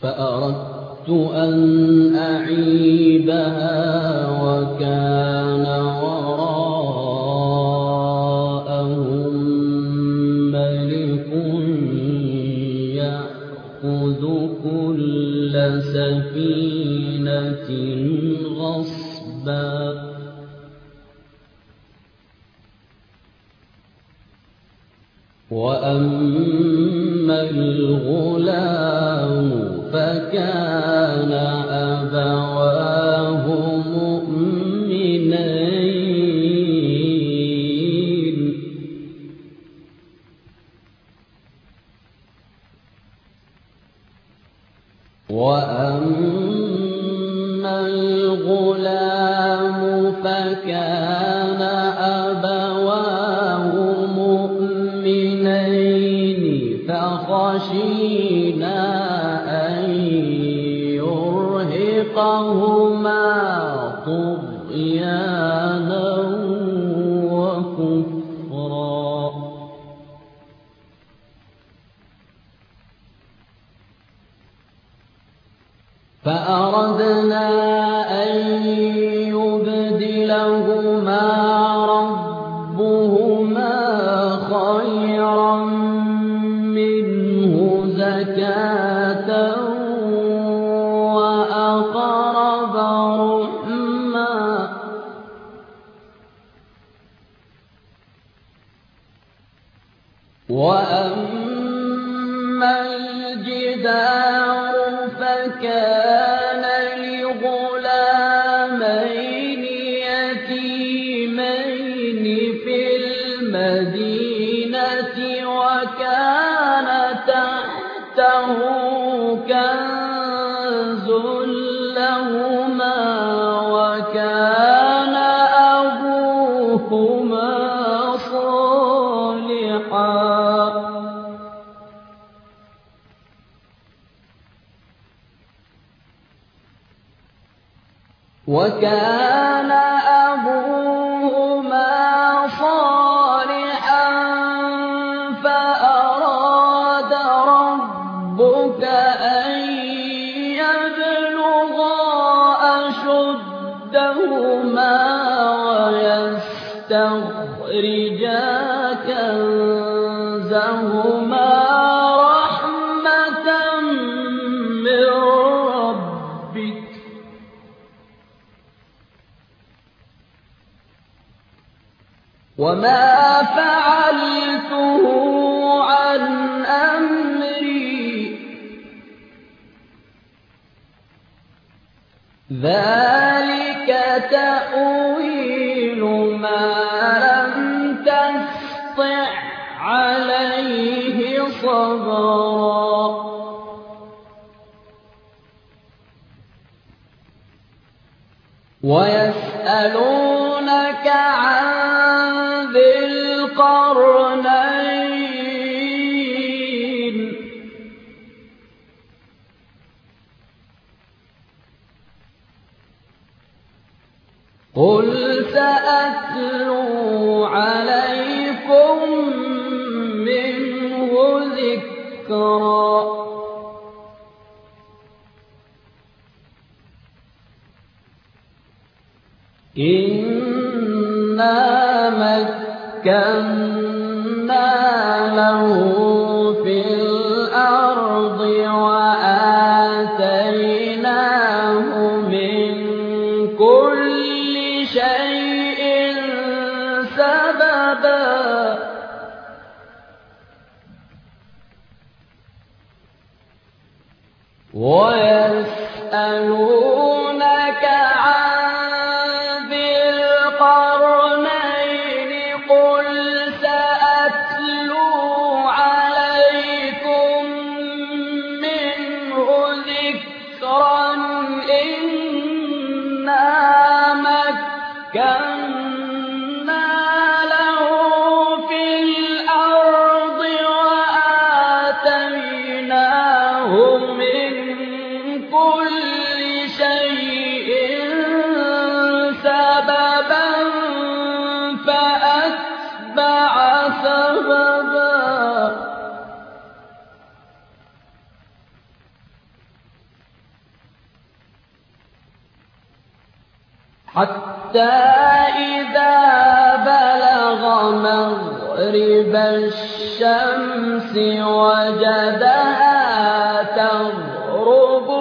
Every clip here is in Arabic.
فأردت أن أعيبها وكان وراءهم ملك يأخذ كل سفينة غصبا. وأما فكان أبواه مؤمنين فخشينا أن يرهقهما. وأما الجدار فكان ربك أن يبلغا أشدهما ويستخرجا كنزهما رحمة من ربك. وما فعلته ذلك تأويل ما لم تستطع عليه صبرا ويسألونك سببا ويسألون حتى إذا بلغ مغرب الشمس وجدها تغرب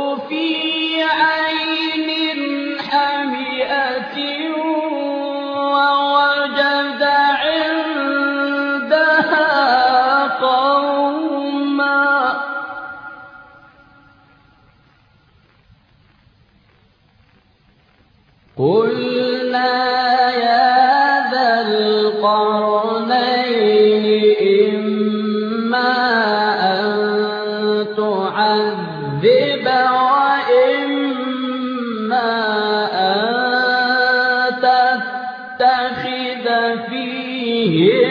Yeah.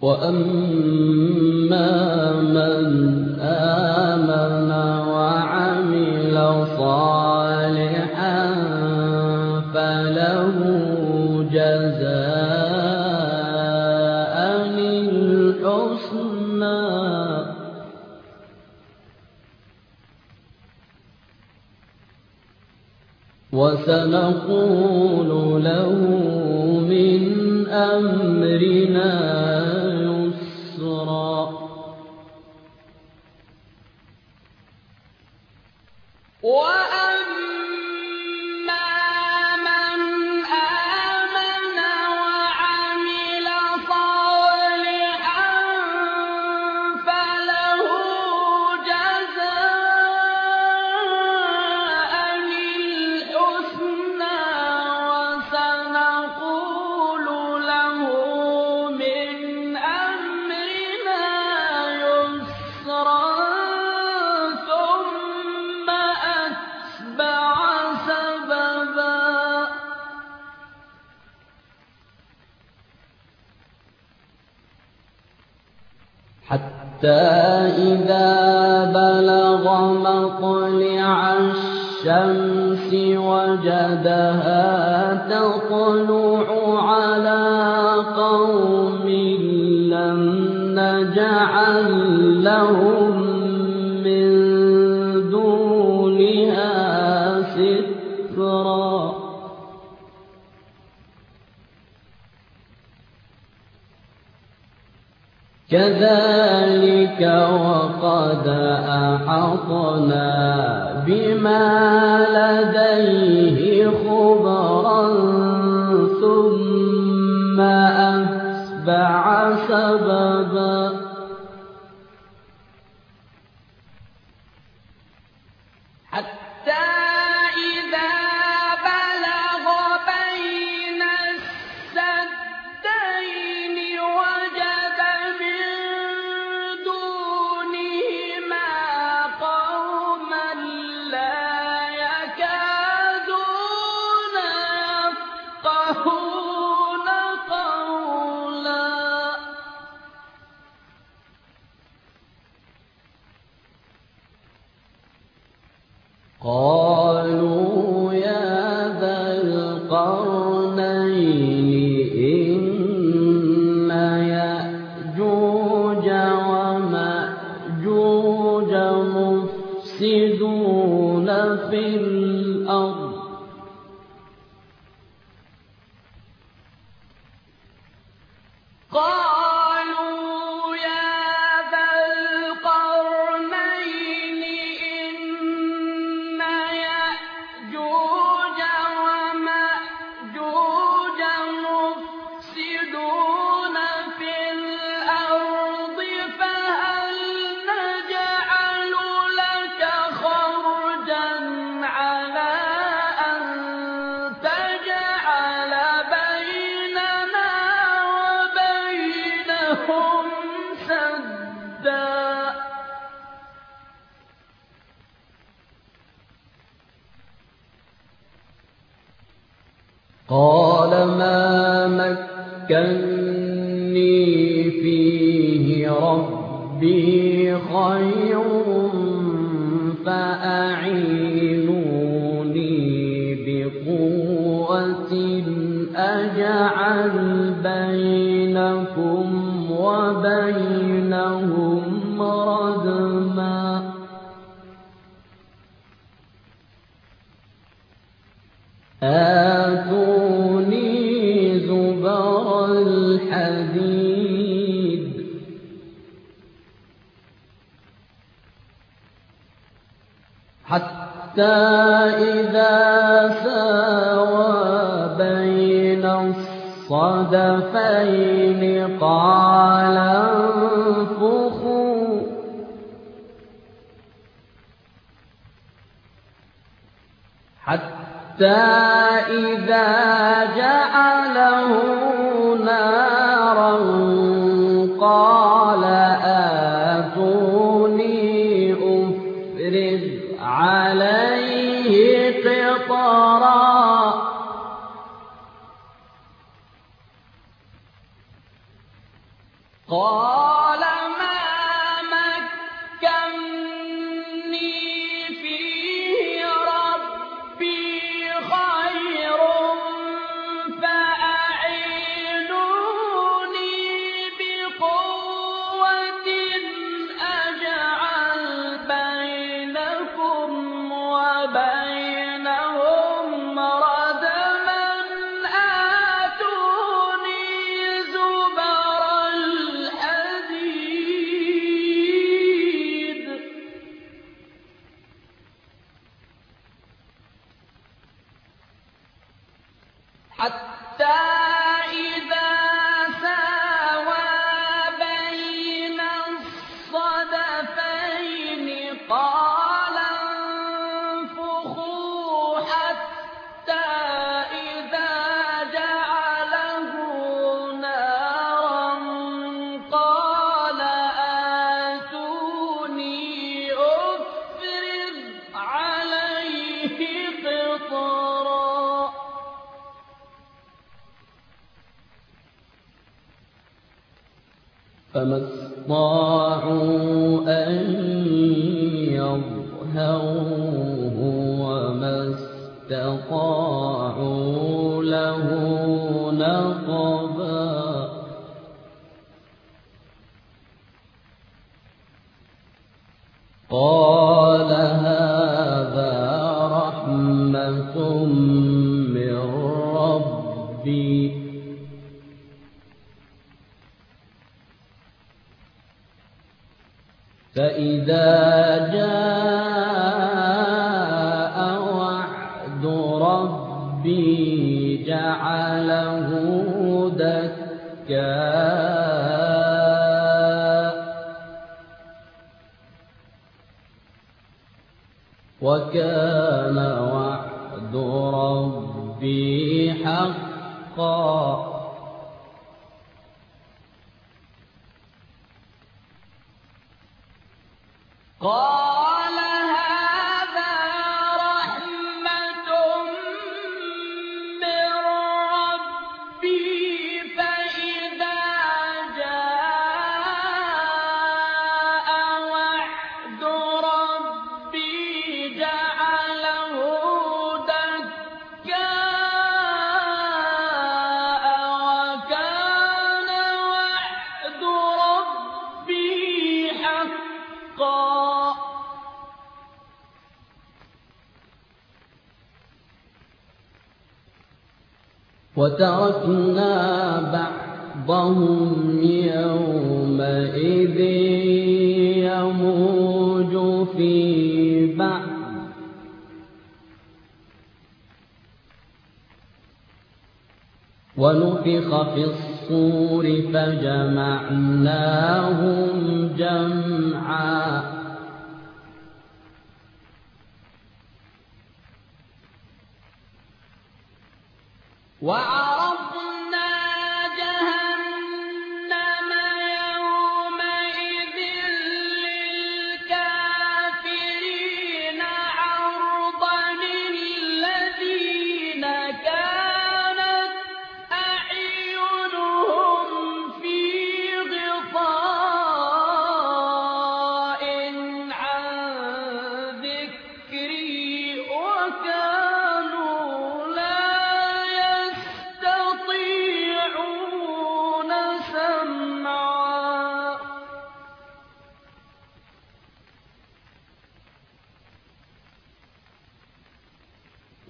وأما من آمن وعمل صالحا فله جزاء الحسنى. وسنقول حتى إذا بلغ مطلع الشمس وجدها تطلع على قوم لم نجعل لهم من دونها سترا. كذلك وقد أحطنا بما لديه خبرا ثم أتبع سببا. مكني فيه ربي خير فأعينوني بقوة أجعل بينكم وبينهم ردما آتوا حتى إذا ساوى بين الصدفين قال انفخوا. حتى 好啊 إذا وتركنا بعضهم يومئذ يموج في بعض. ونفخ في الصور فجمعناهم جمعا. وعرضنا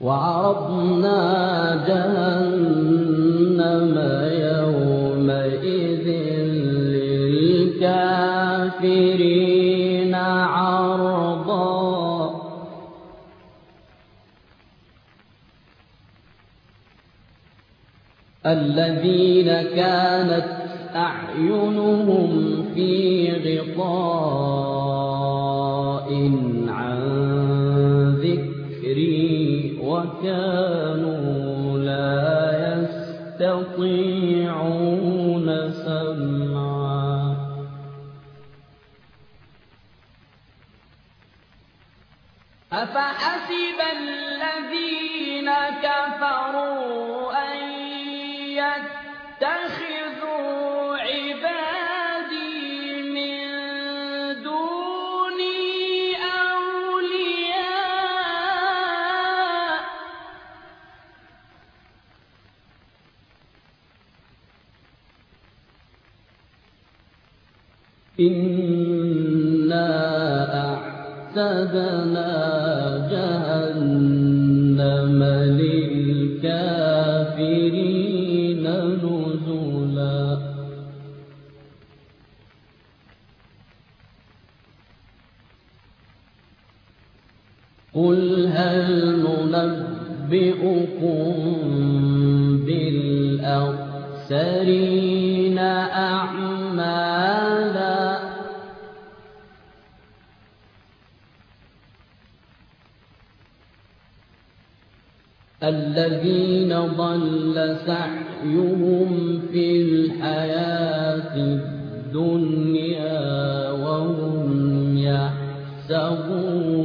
وعرضنا جهنم يومئذ للكافرين عرضا. الذين كانت أعينهم في غطاء لا يستطيعون سمعا. أفحسب الذين كفروا بالأخسرين أعمالا. الذين ضل سعيهم في الحياة الدنيا وهم يحسبون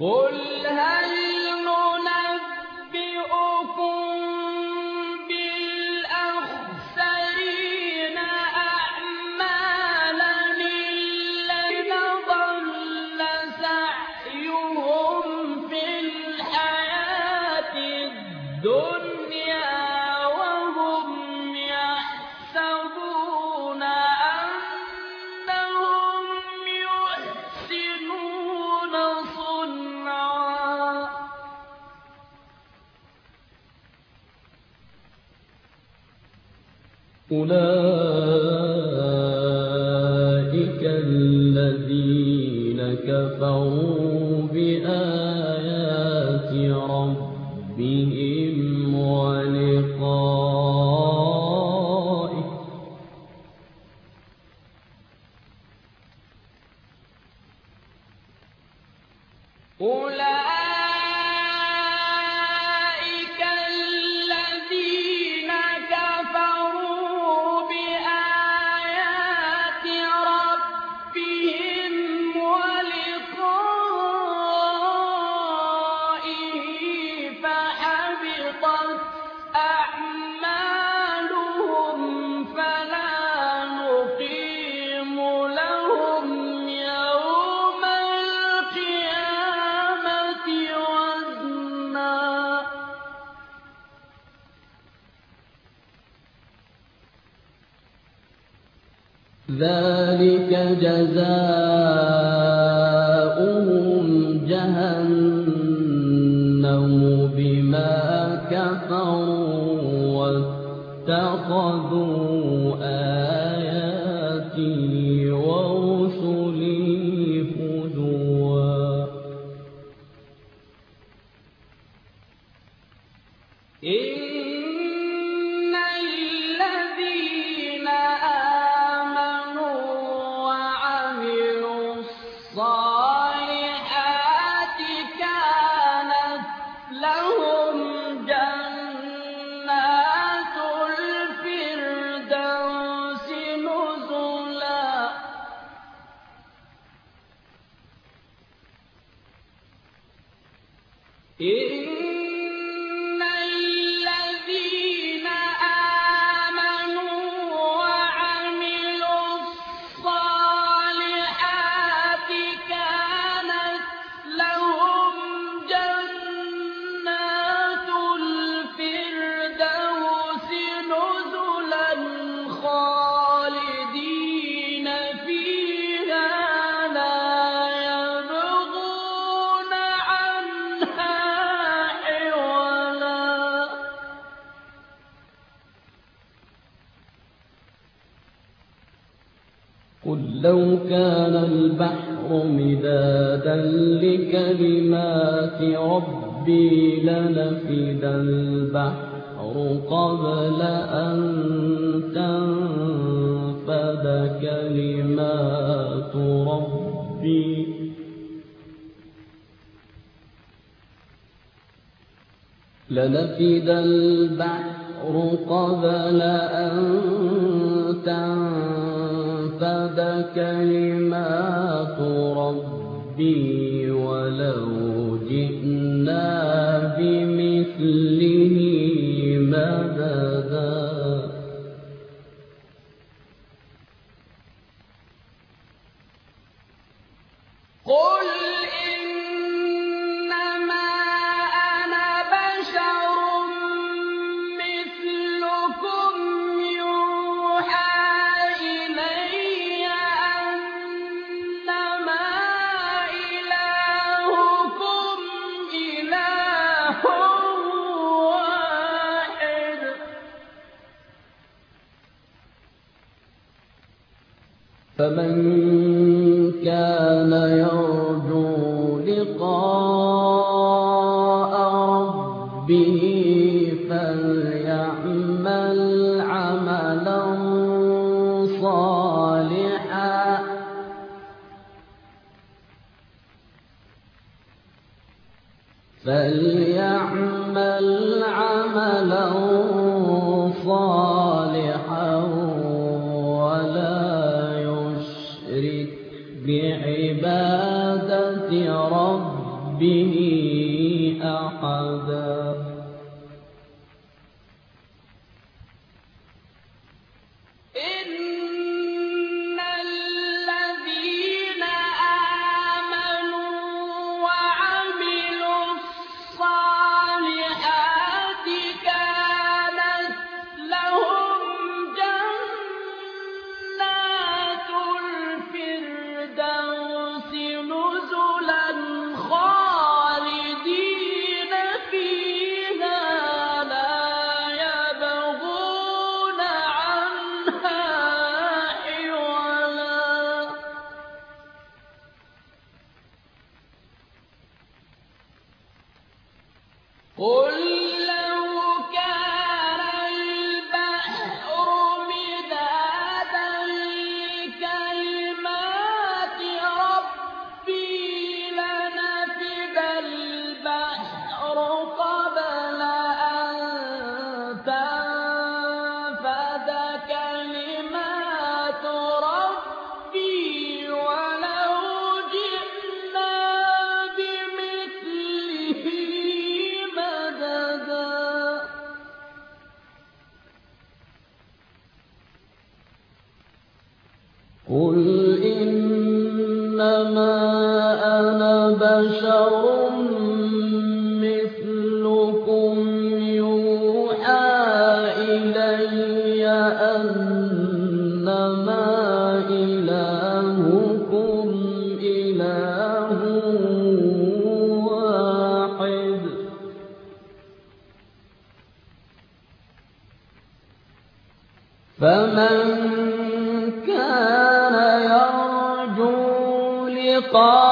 قل هل جزاء بكلمات ربي لنفد البحر قبل أن تنفد كلمات ربي. لنفد البحر قبل أن تنفد كلمات ربي. الْمُسْلِمِينَ فمن كان يرجو فمن كان يرجو لقاء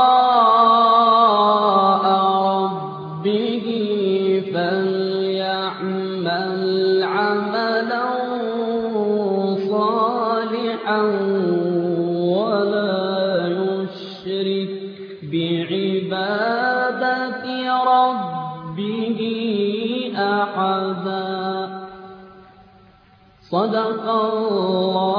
الله العظيم